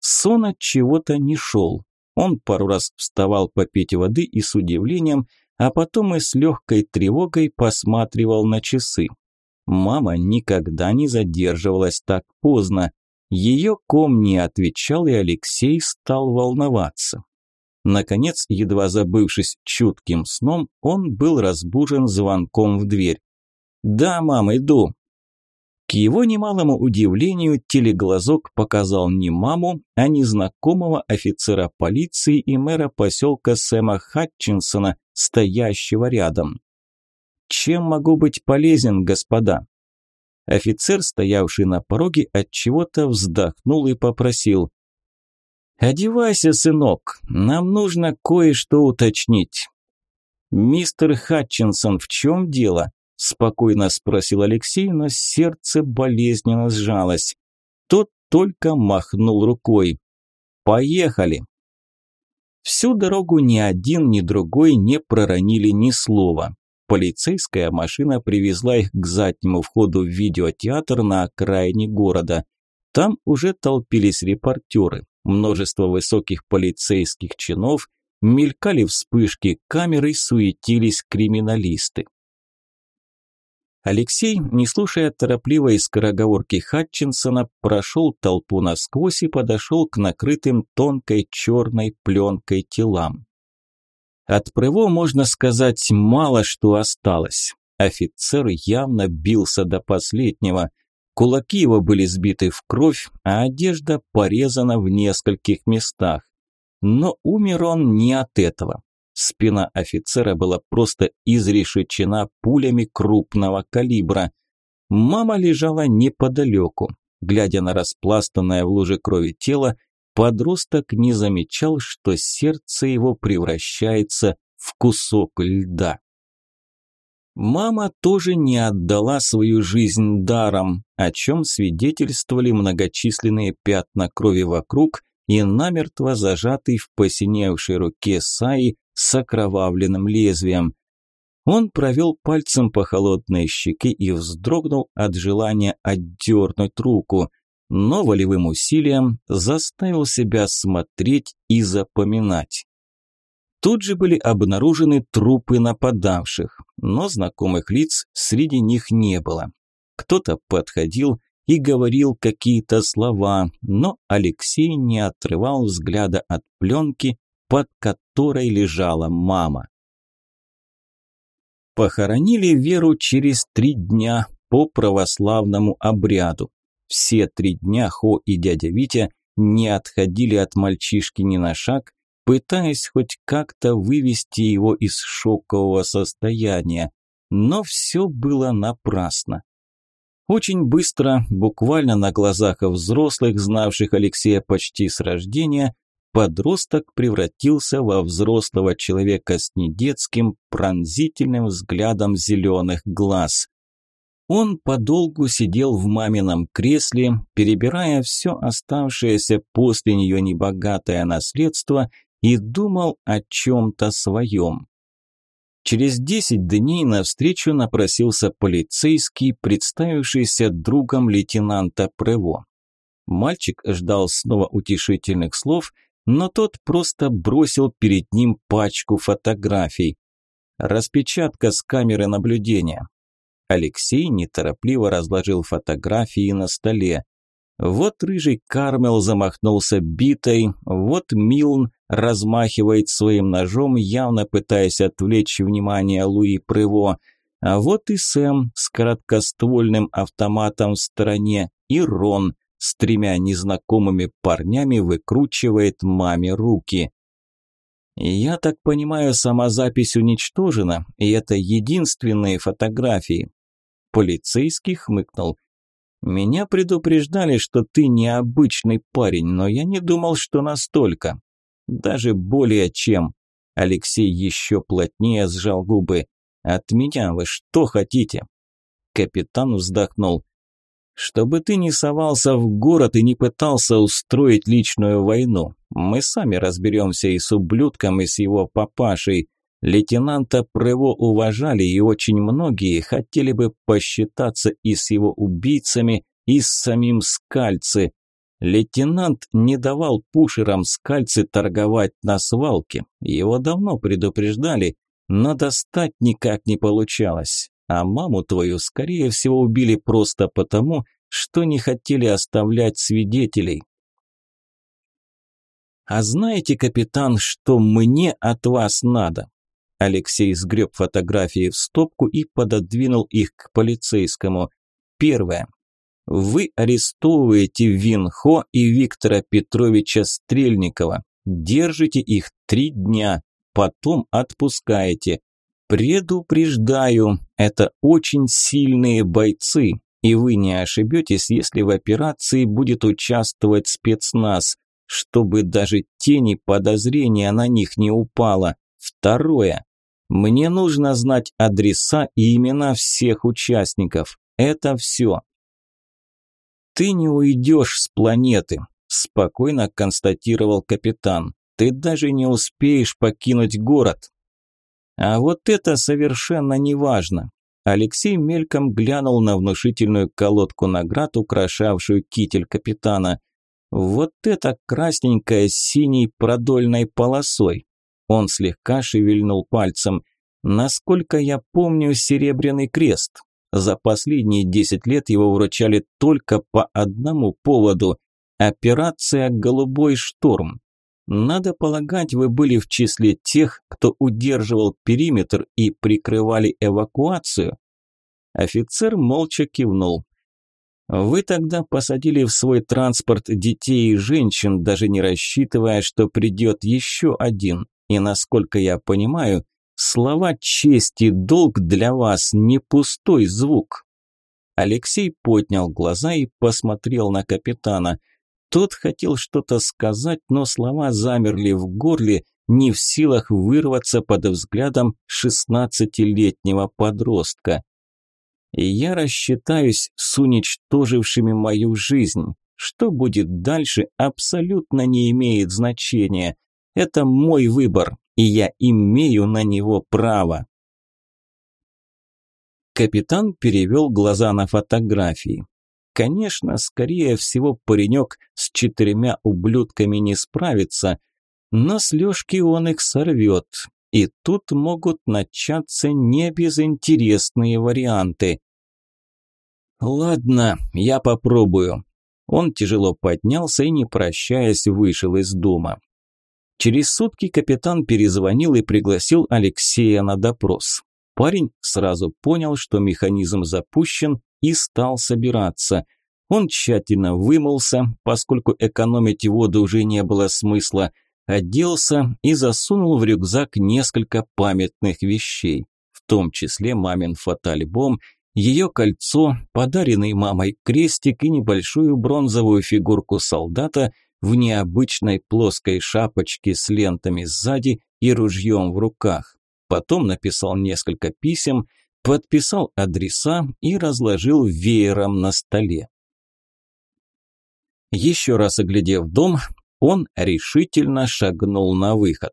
S1: Сон от чего-то не шел. Он пару раз вставал попить воды и с удивлением – а потом и с легкой тревогой посматривал на часы. Мама никогда не задерживалась так поздно. Ее ком не отвечал, и Алексей стал волноваться. Наконец, едва забывшись чутким сном, он был разбужен звонком в дверь. «Да, мам, иду». К его немалому удивлению, телеглазок показал не маму, а незнакомого офицера полиции и мэра поселка Сэма Хатчинсона, стоящего рядом. «Чем могу быть полезен, господа?» Офицер, стоявший на пороге, от чего-то вздохнул и попросил: «Одевайся, сынок, нам нужно кое-что уточнить». «Мистер Хатчинсон, в чем дело?» – спокойно спросил Алексей, но сердце болезненно сжалось. Тот только махнул рукой. «Поехали!» Всю дорогу ни один, ни другой не проронили ни слова. Полицейская машина привезла их к заднему входу в видеотеатр на окраине города. Там уже толпились репортеры, множество высоких полицейских чинов, мелькали вспышки камеры, суетились криминалисты. Алексей, не слушая торопливой скороговорки Хатчинсона, прошел толпу насквозь и подошел к накрытым тонкой черной пленкой телам. От Прево, можно сказать, мало что осталось. Офицер явно бился до последнего. Кулаки его были сбиты в кровь, а одежда порезана в нескольких местах. Но умер он не от этого. Спина офицера была просто изрешечена пулями крупного калибра. Мама лежала неподалеку. Глядя на распластанное в луже крови тело, Подросток не замечал, что сердце его превращается в кусок льда. Мама тоже не отдала свою жизнь даром, о чем свидетельствовали многочисленные пятна крови вокруг и намертво зажатый в посиневшей руке Саи с окровавленным лезвием. Он провел пальцем по холодной щеке и вздрогнул от желания отдернуть руку – но волевым усилием заставил себя смотреть и запоминать. Тут же были обнаружены трупы нападавших, но знакомых лиц среди них не было. Кто-то подходил и говорил какие-то слова, но Алексей не отрывал взгляда от пленки, под которой лежала мама. Похоронили Веру через три дня по православному обряду. Все три дня Хо и дядя Витя не отходили от мальчишки ни на шаг, пытаясь хоть как-то вывести его из шокового состояния. Но все было напрасно. Очень быстро, буквально на глазах взрослых, знавших Алексея почти с рождения, подросток превратился во взрослого человека с недетским пронзительным взглядом зеленых глаз. Он подолгу сидел в мамином кресле, перебирая все оставшееся после нее небогатое наследство и думал о чем-то своем. Через десять дней навстречу напросился полицейский, представившийся другом лейтенанта Прево. Мальчик ждал снова утешительных слов, но тот просто бросил перед ним пачку фотографий. Распечатка с камеры наблюдения. Алексей неторопливо разложил фотографии на столе. Вот рыжий Кармел замахнулся битой, вот Милн размахивает своим ножом, явно пытаясь отвлечь внимание Луи Прево, а вот и Сэм с короткоствольным автоматом в стороне, и Рон с тремя незнакомыми парнями выкручивает маме руки. Я так понимаю, сама запись уничтожена, и это единственные фотографии. Полицейский хмыкнул. «Меня предупреждали, что ты необычный парень, но я не думал, что настолько. Даже более чем». Алексей еще плотнее сжал губы. «От меня вы что хотите?» Капитан вздохнул. «Чтобы ты не совался в город и не пытался устроить личную войну. Мы сами разберемся и с ублюдком, и с его папашей. Лейтенанта Прево уважали, и очень многие хотели бы посчитаться и с его убийцами, и с самим Скальцы. Лейтенант не давал пушерам Скальцы торговать на свалке. Его давно предупреждали, но достать никак не получалось. А маму твою, скорее всего, убили просто потому, что не хотели оставлять свидетелей. «А знаете, капитан, что мне от вас надо?» Алексей сгреб фотографии в стопку и пододвинул их к полицейскому. Первое. Вы арестовываете Винхо и Виктора Петровича Стрельникова. Держите их три дня, потом отпускаете. Предупреждаю, это очень сильные бойцы, и вы не ошибетесь, если в операции будет участвовать спецназ, чтобы даже тени подозрения на них не упало. Второе. Мне нужно знать адреса и имена всех участников. Это все. Ты не уйдешь с планеты, спокойно констатировал капитан. Ты даже не успеешь покинуть город. А вот это совершенно не важно. Алексей мельком глянул на внушительную колодку наград, украшавшую китель капитана. Вот это красненькая с синей продольной полосой. Он слегка шевельнул пальцем. Насколько я помню, серебряный крест. За последние десять лет его вручали только по одному поводу – операция «Голубой шторм». Надо полагать, вы были в числе тех, кто удерживал периметр и прикрывали эвакуацию. Офицер молча кивнул. Вы тогда посадили в свой транспорт детей и женщин, даже не рассчитывая, что придет еще один. И насколько я понимаю, слова «честь» и «долг» для вас не пустой звук. Алексей поднял глаза и посмотрел на капитана – тот хотел что-то сказать, но слова замерли в горле, не в силах вырваться под взглядом шестнадцатилетнего подростка. «Я рассчитаюсь с уничтожившими мою жизнь. Что будет дальше, абсолютно не имеет значения. Это мой выбор, и я имею на него право». Капитан перевел глаза на фотографии. Конечно, скорее всего, паренек с четырьмя ублюдками не справится, но с Лёшки он их сорвет. И тут могут начаться небезынтересные варианты. «Ладно, я попробую». Он тяжело поднялся и, не прощаясь, вышел из дома. Через сутки капитан перезвонил и пригласил Алексея на допрос. Парень сразу понял, что механизм запущен и стал собираться. Он тщательно вымылся, поскольку экономить воду уже не было смысла, оделся и засунул в рюкзак несколько памятных вещей, в том числе мамин фотоальбом, ее кольцо, подаренный мамой крестик и небольшую бронзовую фигурку солдата в необычной плоской шапочке с лентами сзади и ружьем в руках. Потом написал несколько писем, подписал адреса и разложил веером на столе. Еще раз оглядев дом, он решительно шагнул на выход.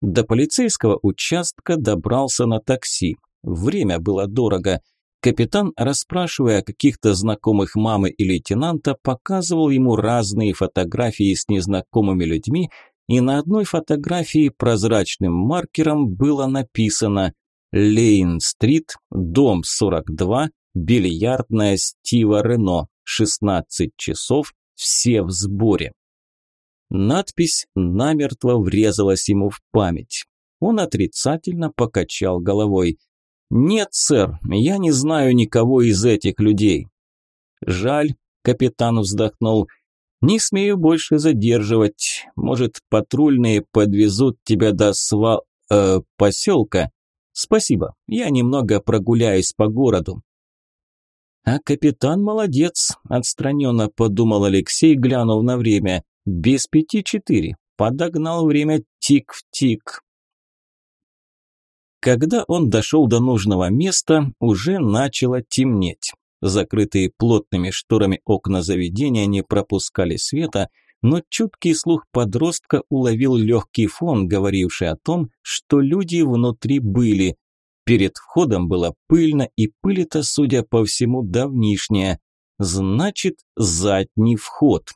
S1: До полицейского участка добрался на такси. Время было дорого. Капитан, расспрашивая каких-то знакомых мамы и лейтенанта, показывал ему разные фотографии с незнакомыми людьми, и на одной фотографии прозрачным маркером было написано Лейн-стрит, дом 42, бильярдная Стива Рено, 16 часов, все в сборе. Надпись намертво врезалась ему в память. Он отрицательно покачал головой. «Нет, сэр, я не знаю никого из этих людей». «Жаль», – капитан вздохнул, – «не смею больше задерживать. Может, патрульные подвезут тебя до сва... Э, поселка?» «Спасибо, я немного прогуляюсь по городу». «А капитан молодец», – отстраненно подумал Алексей, глянув на время. «Без пяти четыре. Подогнал время тик в тик». Когда он дошел до нужного места, уже начало темнеть. Закрытые плотными шторами окна заведения не пропускали света, но чуткий слух подростка уловил легкий фон, говоривший о том, что люди внутри были. Перед входом было пыльно, и пыль-то, судя по всему, давнишняя. Значит, задний вход.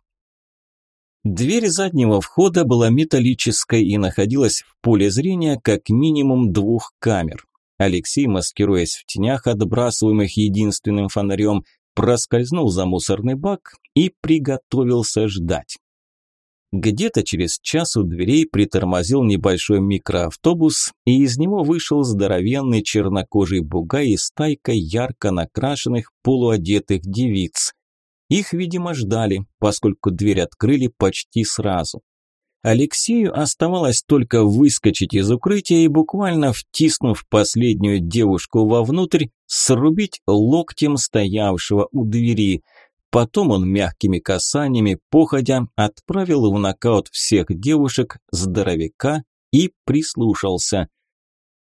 S1: Дверь заднего входа была металлической и находилась в поле зрения как минимум двух камер. Алексей, маскируясь в тенях, отбрасываемых единственным фонарем, проскользнул за мусорный бак и приготовился ждать. Где-то через час у дверей притормозил небольшой микроавтобус, и из него вышел здоровенный чернокожий бугай и стайка ярко накрашенных полуодетых девиц. Их, видимо, ждали, поскольку дверь открыли почти сразу. Алексею оставалось только выскочить из укрытия и буквально втиснув последнюю девушку вовнутрь, срубить локтем стоявшего у двери. Потом он мягкими касаниями, походя, отправил в нокаут всех девушек, здоровяка и прислушался.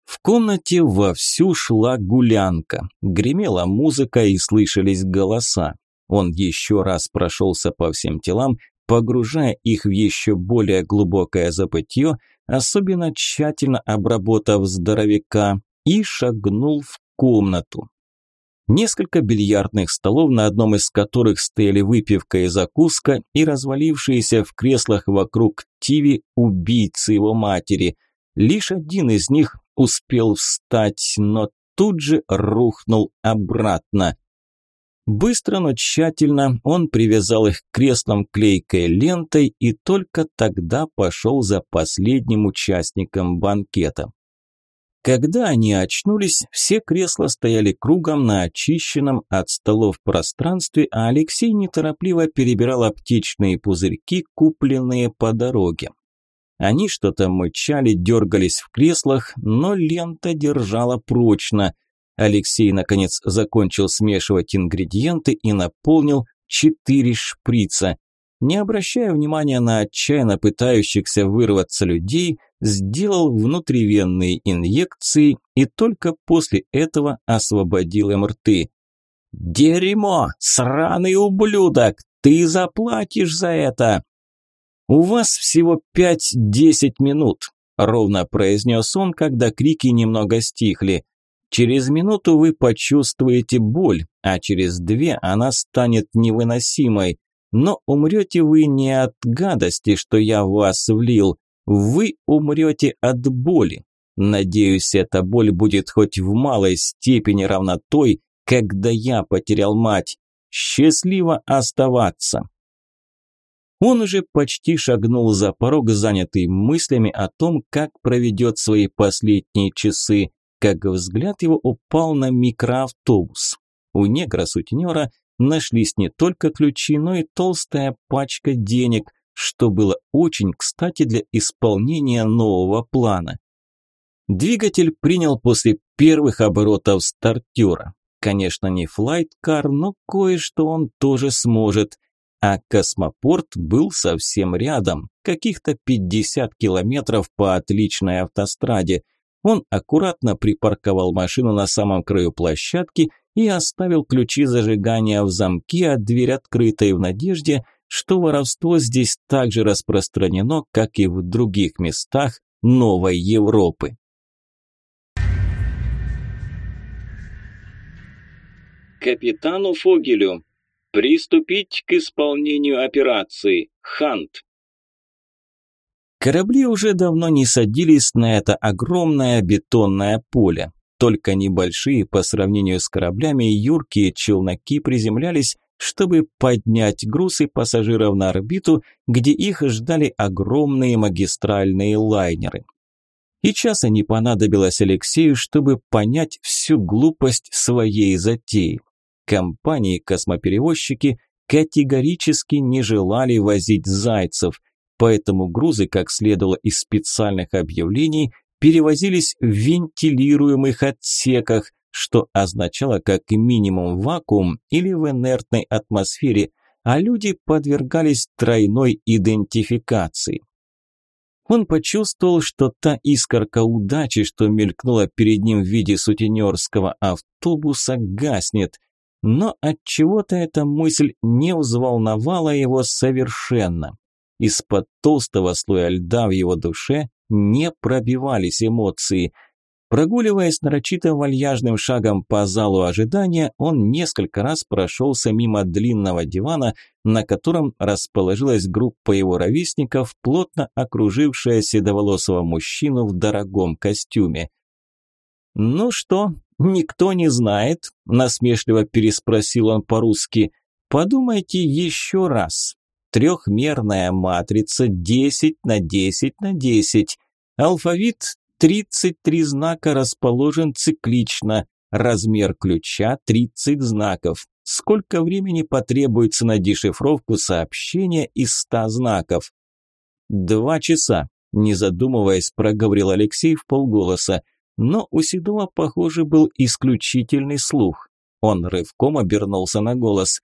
S1: В комнате вовсю шла гулянка, гремела музыка и слышались голоса. Он еще раз прошелся по всем телам, погружая их в еще более глубокое забытье, особенно тщательно обработав здоровяка, и шагнул в комнату. Несколько бильярдных столов, на одном из которых стояли выпивка и закуска, и развалившиеся в креслах вокруг Тиви убийцы его матери. Лишь один из них успел встать, но тут же рухнул обратно. Быстро, но тщательно он привязал их креслам клейкой лентой и только тогда пошел за последним участником банкета. Когда они очнулись, все кресла стояли кругом на очищенном от столов пространстве, а Алексей неторопливо перебирал аптечные пузырьки, купленные по дороге. Они что-то мычали, дергались в креслах, но лента держала прочно – Алексей, наконец, закончил смешивать ингредиенты и наполнил четыре шприца. Не обращая внимания на отчаянно пытающихся вырваться людей, сделал внутривенные инъекции и только после этого освободил им рты. «Дерьмо! Сраный ублюдок! Ты заплатишь за это!» «У вас всего пять-десять минут», – ровно произнес он, когда крики немного стихли. Через минуту вы почувствуете боль, а через две она станет невыносимой. Но умрете вы не от гадости, что я вас влил. Вы умрете от боли. Надеюсь, эта боль будет хоть в малой степени равна той, когда я потерял мать. Счастливо оставаться. Он уже почти шагнул за порог, занятый мыслями о том, как проведет свои последние часы как взгляд его упал на микроавтобус. У негра-сутенера нашлись не только ключи, но и толстая пачка денег, что было очень кстати для исполнения нового плана. Двигатель принял после первых оборотов стартера. Конечно, не флайткар, но кое-что он тоже сможет. А космопорт был совсем рядом, каких-то 50 километров по отличной автостраде. Он аккуратно припарковал машину на самом краю площадки и оставил ключи зажигания в замке, а дверь открытой в надежде, что воровство здесь так же распространено, как и в других местах Новой Европы.
S2: Капитану Фогелю. Приступить к исполнению операции. Хант.
S1: Корабли уже давно не садились на это огромное бетонное поле. Только небольшие по сравнению с кораблями юркие челноки приземлялись, чтобы поднять груз и пассажиров на орбиту, где их ждали огромные магистральные лайнеры. И часа не понадобилось Алексею, чтобы понять всю глупость своей затеи. Компании-космоперевозчики категорически не желали возить зайцев – поэтому грузы, как следовало из специальных объявлений, перевозились в вентилируемых отсеках, что означало как минимум вакуум или в инертной атмосфере, а люди подвергались тройной идентификации. Он почувствовал, что та искорка удачи, что мелькнула перед ним в виде сутенерского автобуса, гаснет. Но от чего то эта мысль не взволновала его совершенно. Из-под толстого слоя льда в его душе не пробивались эмоции. Прогуливаясь нарочито вальяжным шагом по залу ожидания, он несколько раз прошелся мимо длинного дивана, на котором расположилась группа его ровесников, плотно окружившая седоволосого мужчину в дорогом костюме. «Ну что, никто не знает?» – насмешливо переспросил он по-русски. «Подумайте еще раз. Трехмерная матрица 10 на 10 на 10. Алфавит 33 знака расположен циклично. Размер ключа 30 знаков. Сколько времени потребуется на дешифровку сообщения из 100 знаков? Два часа, не задумываясь, проговорил Алексей в полголоса. Но у Седова, похоже, был исключительный слух. Он рывком обернулся на голос.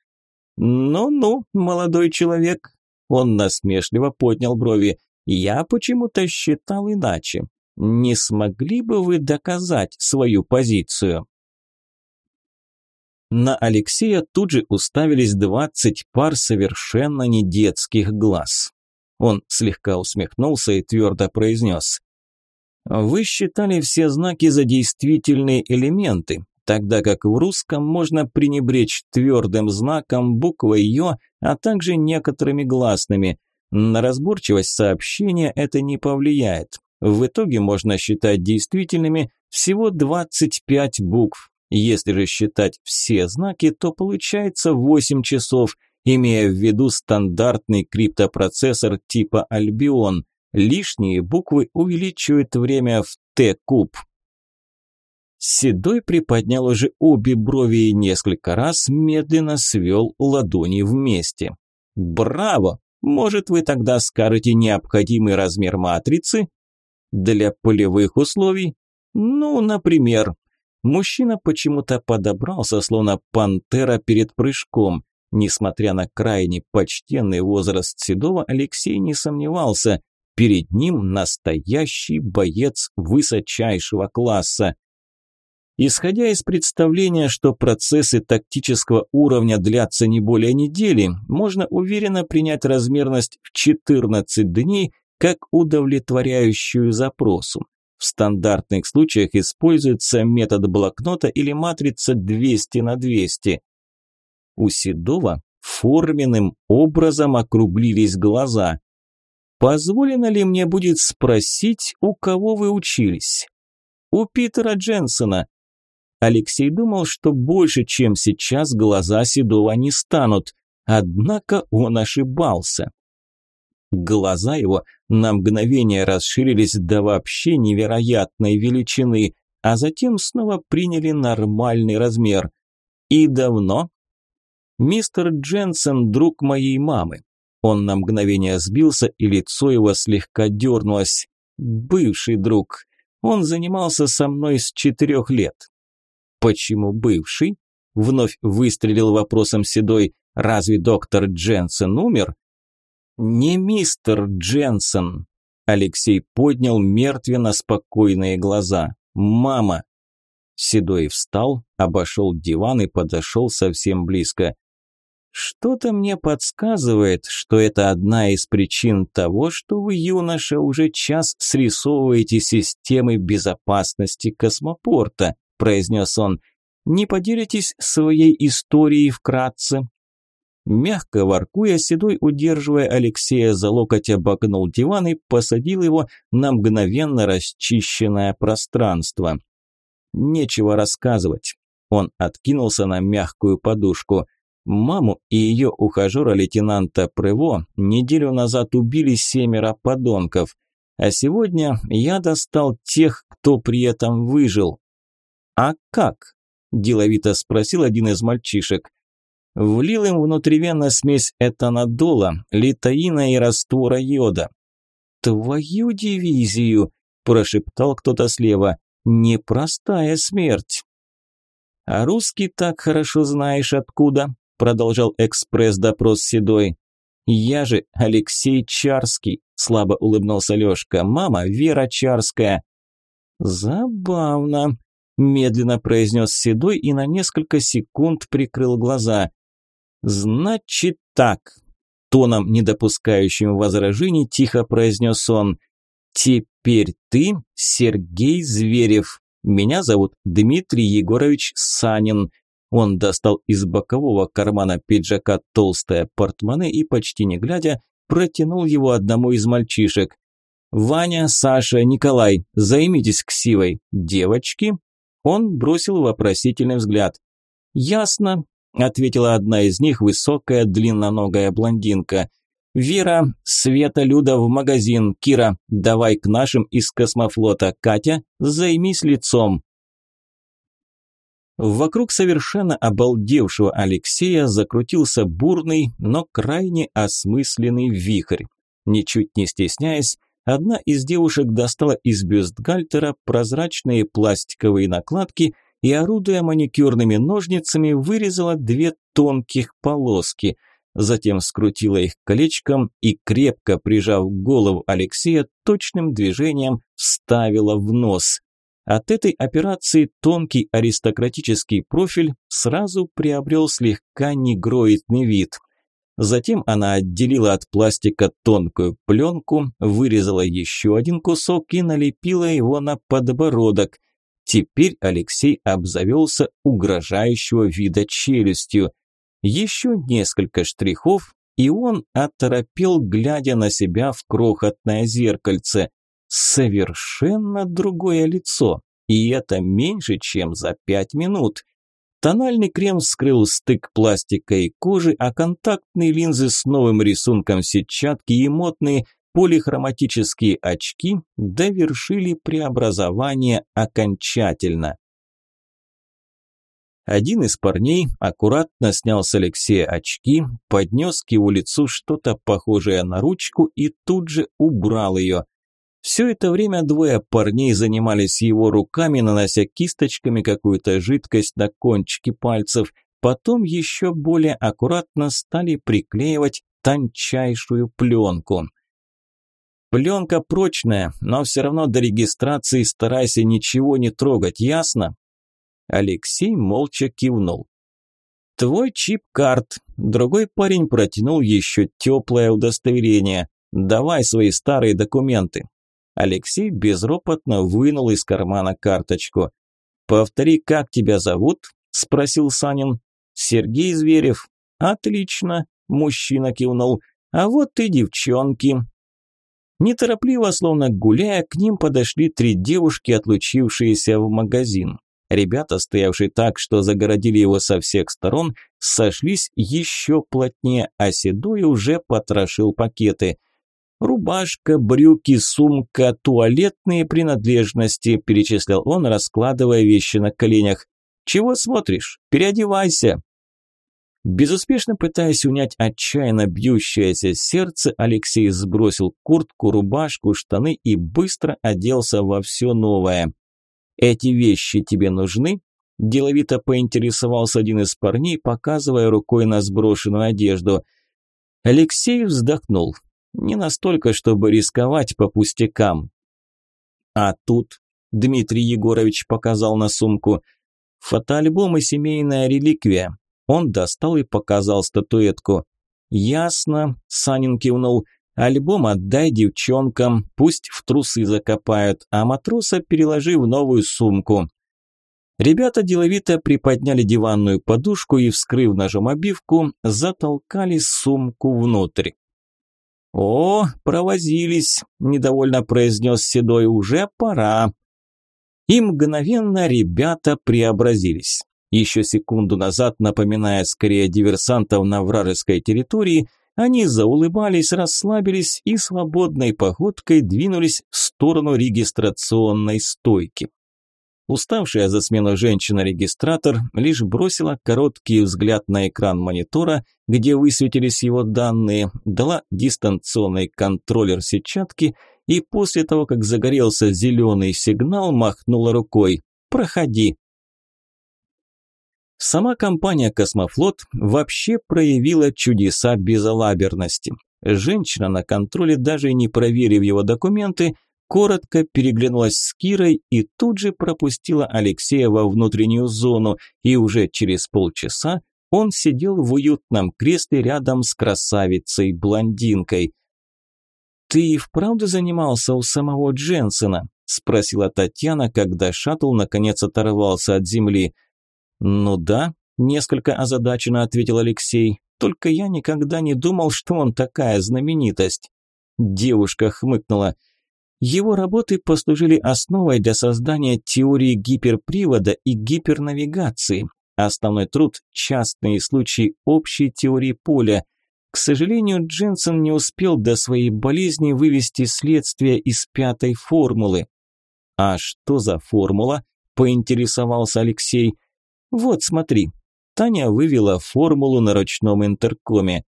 S1: «Ну-ну, молодой человек!» Он насмешливо поднял брови. «Я почему-то считал иначе. Не смогли бы вы доказать свою позицию?» На Алексея тут же уставились двадцать пар совершенно недетских глаз. Он слегка усмехнулся и твердо произнес. «Вы считали все знаки за действительные элементы, тогда как в русском можно пренебречь твердым знаком, буквой «ё», а также некоторыми гласными. На разборчивость сообщения это не повлияет. В итоге можно считать действительными всего 25 букв. Если же считать все знаки, то получается 8 часов, имея в виду стандартный криптопроцессор типа Albion. Лишние буквы увеличивают время в Т-куб. Седой приподнял уже обе брови и несколько раз медленно свел ладони вместе. «Браво! Может, вы тогда скажете необходимый размер матрицы?» «Для полевых условий?» «Ну, например». Мужчина почему-то подобрался, словно пантера перед прыжком. Несмотря на крайне почтенный возраст Седова, Алексей не сомневался. Перед ним настоящий боец высочайшего класса. Исходя из представления, что процессы тактического уровня длятся не более недели, можно уверенно принять размерность в 14 дней как удовлетворяющую запросу. В стандартных случаях используется метод блокнота или матрица 200 на 200. У Седова форменным образом округлились глаза. «Позволено ли мне будет спросить, у кого вы учились?» «У Питера Дженсона», Алексей думал, что больше, чем сейчас, глаза Седова не станут. Однако он ошибался. Глаза его на мгновение расширились до вообще невероятной величины, а затем снова приняли нормальный размер. И давно? Мистер Дженсен – друг моей мамы. Он на мгновение сбился, и лицо его слегка дернулось. Бывший друг. Он занимался со мной с четырех лет. «Почему бывший?» – вновь выстрелил вопросом Седой. «Разве доктор Дженсен умер?» «Не мистер Дженсен», – Алексей поднял мертвенно спокойные глаза. «Мама!» Седой встал, обошел диван и подошел совсем близко. «Что-то мне подсказывает, что это одна из причин того, что вы, юноша, уже час срисовываете системы безопасности космопорта», – произнес он. «Не поделитесь своей историей вкратце?» Мягко воркуя, Седой, удерживая Алексея за локоть, обогнул диван и посадил его на мгновенно расчищенное пространство. Нечего рассказывать. Он откинулся на мягкую подушку. Маму и ее ухажера лейтенанта Прево неделю назад убили семеро подонков. А сегодня я достал тех, кто при этом выжил. «А как?» – деловито спросил один из мальчишек. Влил им внутривенно смесь этанодола, литаина и раствора йода. «Твою дивизию!» – прошептал кто-то слева. «Непростая смерть!» «А русский так хорошо знаешь откуда?» – продолжал экспресс-допрос Седой. «Я же Алексей Чарский», – слабо улыбнулся Лёшка. «Мама Вера Чарская». «Забавно», медленно произнес Седой и на несколько секунд прикрыл глаза. «Значит так», – тоном, не допускающим возражений, тихо произнес он. «Теперь ты Сергей Зверев. Меня зовут Дмитрий Егорович Санин». Он достал из бокового кармана пиджака толстое портмоне и, почти не глядя, протянул его одному из мальчишек. «Ваня, Саша, Николай, займитесь ксивой. Девочки, он бросил вопросительный взгляд. «Ясно», – ответила одна из них, высокая длинноногая блондинка. Вера, Света, Люда в магазин. Кира, давай к нашим из космофлота. Катя, займись лицом. Вокруг совершенно обалдевшего Алексея закрутился бурный, но крайне осмысленный вихрь. Ничуть не стесняясь, одна из девушек достала из бюстгальтера прозрачные пластиковые накладки и, орудуя маникюрными ножницами, вырезала две тонких полоски. Затем скрутила их колечком и, крепко прижав голову Алексея, точным движением вставила в нос. От этой операции тонкий аристократический профиль сразу приобрел слегка негроидный вид. Затем она отделила от пластика тонкую пленку, вырезала еще один кусок и налепила его на подбородок. Теперь Алексей обзавелся угрожающего вида челюстью. Еще несколько штрихов, и он оторопел, глядя на себя в крохотное зеркальце. Совершенно другое лицо, и это меньше, чем за пять минут. Тональный крем скрыл стык пластика и кожи, а контактные линзы с новым рисунком сетчатки и модные полихроматические очки довершили преобразование окончательно. Один из парней аккуратно снял с Алексея очки, поднес к его лицу что-то похожее на ручку и тут же убрал ее. Все это время двое парней занимались его руками, нанося кисточками какую-то жидкость на кончики пальцев, потом еще более аккуратно стали приклеивать тончайшую пленку. Пленка прочная, но все равно до регистрации старайся ничего не трогать, ясно? Алексей молча кивнул. «Твой чип-карт». Другой парень протянул еще теплое удостоверение. «Давай свои старые документы». Алексей безропотно вынул из кармана карточку. «Повтори, как тебя зовут?» – спросил Санин. «Сергей Зверев». «Отлично», – мужчина кивнул. «А вот и девчонки». Неторопливо, словно гуляя, к ним подошли три девушки, отлучившиеся в магазин. Ребята, стоявшие так, что загородили его со всех сторон, сошлись еще плотнее, а Седой уже потрошил пакеты. «Рубашка, брюки, сумка, туалетные принадлежности», – перечислил он, раскладывая вещи на коленях. «Чего смотришь? Переодевайся!» Безуспешно пытаясь унять отчаянно бьющееся сердце, Алексей сбросил куртку, рубашку, штаны и быстро оделся во все новое. «Эти вещи тебе нужны?» – деловито поинтересовался один из парней, показывая рукой на сброшенную одежду. Алексей вздохнул. Не настолько, чтобы рисковать по пустякам. А тут Дмитрий Егорович показал на сумку. Фотоальбом и семейная реликвия. Он достал и показал статуэтку. «Ясно», – Санин кивнул. Альбом отдай девчонкам, пусть в трусы закопают, а матроса переложи в новую сумку. Ребята деловито приподняли диванную подушку и, вскрыв ножом обивку, затолкали сумку внутрь. «О, провозились», – недовольно произнес Седой, – «уже пора». И мгновенно ребята преобразились. Еще секунду назад, напоминая скорее диверсантов на вражеской территории, они заулыбались, расслабились и свободной походкой двинулись в сторону регистрационной стойки. Уставшая за смену женщина-регистратор лишь бросила короткий взгляд на экран монитора, где высветились его данные, дала дистанционный контроллер сетчатки и после того, как загорелся зеленый сигнал, махнула рукой «Проходи». Сама компания «Космофлот» вообще проявила чудеса безалаберности. Женщина на контроле, даже не проверив его документы, коротко переглянулась с Кирой и тут же пропустила Алексея во внутреннюю зону, и уже через полчаса он сидел в уютном кресле рядом с красавицей-блондинкой. «Ты и вправду занимался у самого Дженсена?» – спросила Татьяна, когда шаттл наконец оторвался от земли – «Ну да», – несколько озадаченно ответил Алексей. «Только я никогда не думал, что он такая знаменитость». Девушка хмыкнула. Его работы послужили основой для создания теории гиперпривода и гипернавигации. Основной труд – частные случаи общей теории поля. К сожалению, Дженсен не успел до своей болезни вывести следствие из пятой формулы. «А что за формула?» – поинтересовался Алексей. «Вот, смотри». Таня вывела формулу на ручном интеркоме.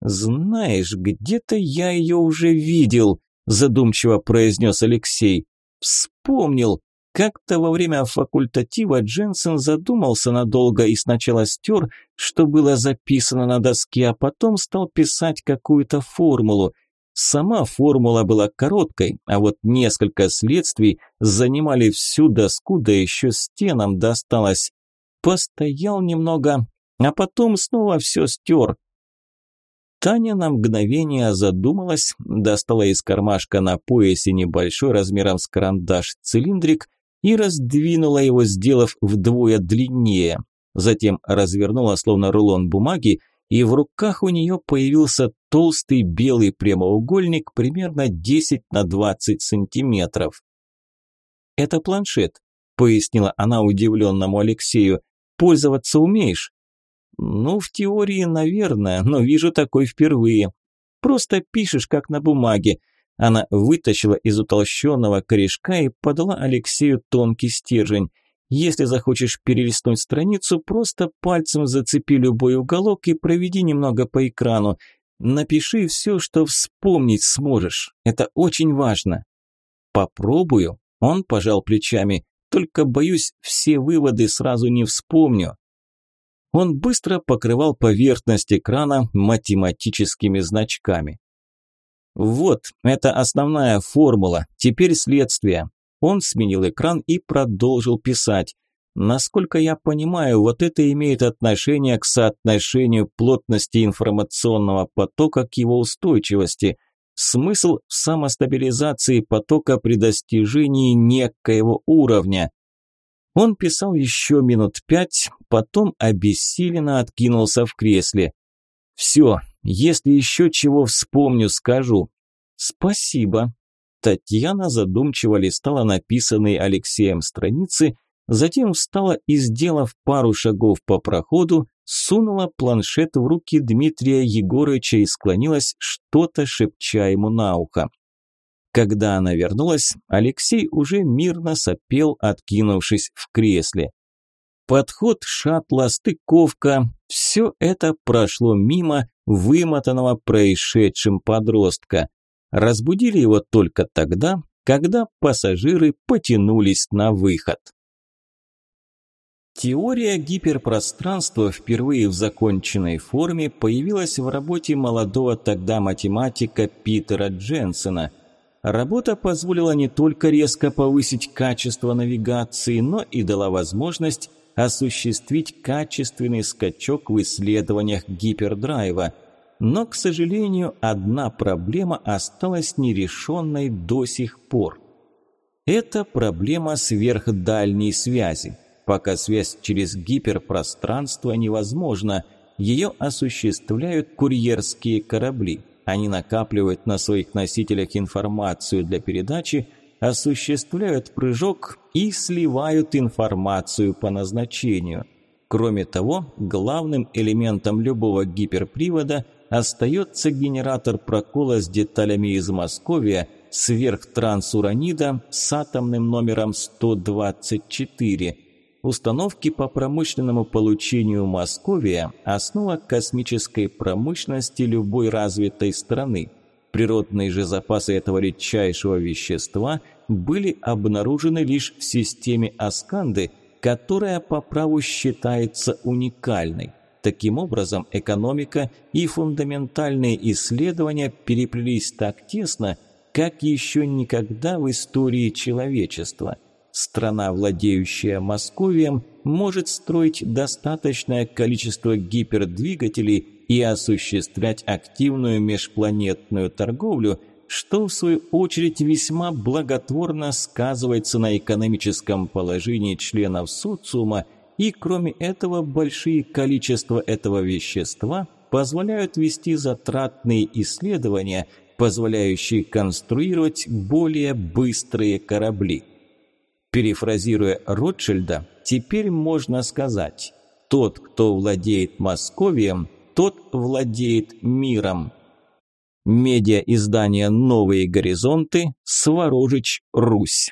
S1: «Знаешь, где-то я ее уже видел», – задумчиво произнес Алексей. «Вспомнил. Как-то во время факультатива Дженсен задумался надолго и сначала стер, что было записано на доске, а потом стал писать какую-то формулу. Сама формула была короткой, а вот несколько следствий занимали всю доску, да еще стенам досталось. Постоял немного, а потом снова все стер. Таня на мгновение задумалась, достала из кармашка на поясе небольшой размером с карандаш цилиндрик и раздвинула его, сделав вдвое длиннее. Затем развернула словно рулон бумаги, и в руках у нее появился толстый белый прямоугольник примерно 10 на 20 сантиметров. «Это планшет», – пояснила она удивленному Алексею. «Пользоваться умеешь?» «Ну, в теории, наверное, но вижу такой впервые. Просто пишешь, как на бумаге. Она вытащила из утолщенного корешка и подала Алексею тонкий стержень. Если захочешь перелистнуть страницу, просто пальцем зацепи любой уголок и проведи немного по экрану. Напиши все, что вспомнить сможешь. Это очень важно. Попробую. Он пожал плечами. Только боюсь, все выводы сразу не вспомню. Он быстро покрывал поверхность экрана математическими значками. Вот, это основная формула. Теперь следствие. Он сменил экран и продолжил писать. Насколько я понимаю, вот это имеет отношение к соотношению плотности информационного потока к его устойчивости. Смысл в самостабилизации потока при достижении некоего уровня. Он писал еще минут пять, потом обессиленно откинулся в кресле. «Все, если еще чего вспомню, скажу. Спасибо. Татьяна задумчиво листала написанные Алексеем страницы, затем встала и, сделав пару шагов по проходу, сунула планшет в руки Дмитрия Егорыча и склонилась, что-то шепча ему на ухо. Когда она вернулась, Алексей уже мирно сопел, откинувшись в кресле. Подход шаттла, стыковка – все это прошло мимо вымотанного происшедшим подростка. Разбудили его только тогда, когда пассажиры потянулись на выход. Теория гиперпространства впервые в законченной форме появилась в работе молодого тогда математика Питера Дженсена – Работа позволила не только резко повысить качество навигации, но и дала возможность осуществить качественный скачок в исследованиях гипердрайва. Но, к сожалению, одна проблема осталась нерешенной до сих пор. Это проблема сверхдальней связи. Пока связь через гиперпространство невозможна, ее осуществляют курьерские корабли – они накапливают на своих носителях информацию для передачи, осуществляют прыжок и сливают информацию по назначению. Кроме того, главным элементом любого гиперпривода остается генератор прокола с деталями из Московия сверхтрансуранида с атомным номером 124 – Установки по промышленному получению Московия – основа космической промышленности любой развитой страны. Природные же запасы этого редчайшего вещества были обнаружены лишь в системе Асканды, которая по праву считается уникальной. Таким образом, экономика и фундаментальные исследования переплелись так тесно, как еще никогда в истории человечества – страна, владеющая Московием, может строить достаточное количество гипердвигателей и осуществлять активную межпланетную торговлю, что в свою очередь весьма благотворно сказывается на экономическом положении членов социума, и кроме этого большие количества этого вещества позволяют вести затратные исследования, позволяющие конструировать более быстрые корабли. Перефразируя Ротшильда, теперь можно сказать, тот, кто владеет Московием, тот владеет миром. Медиа издание «Новые горизонты», Сворожич, Русь.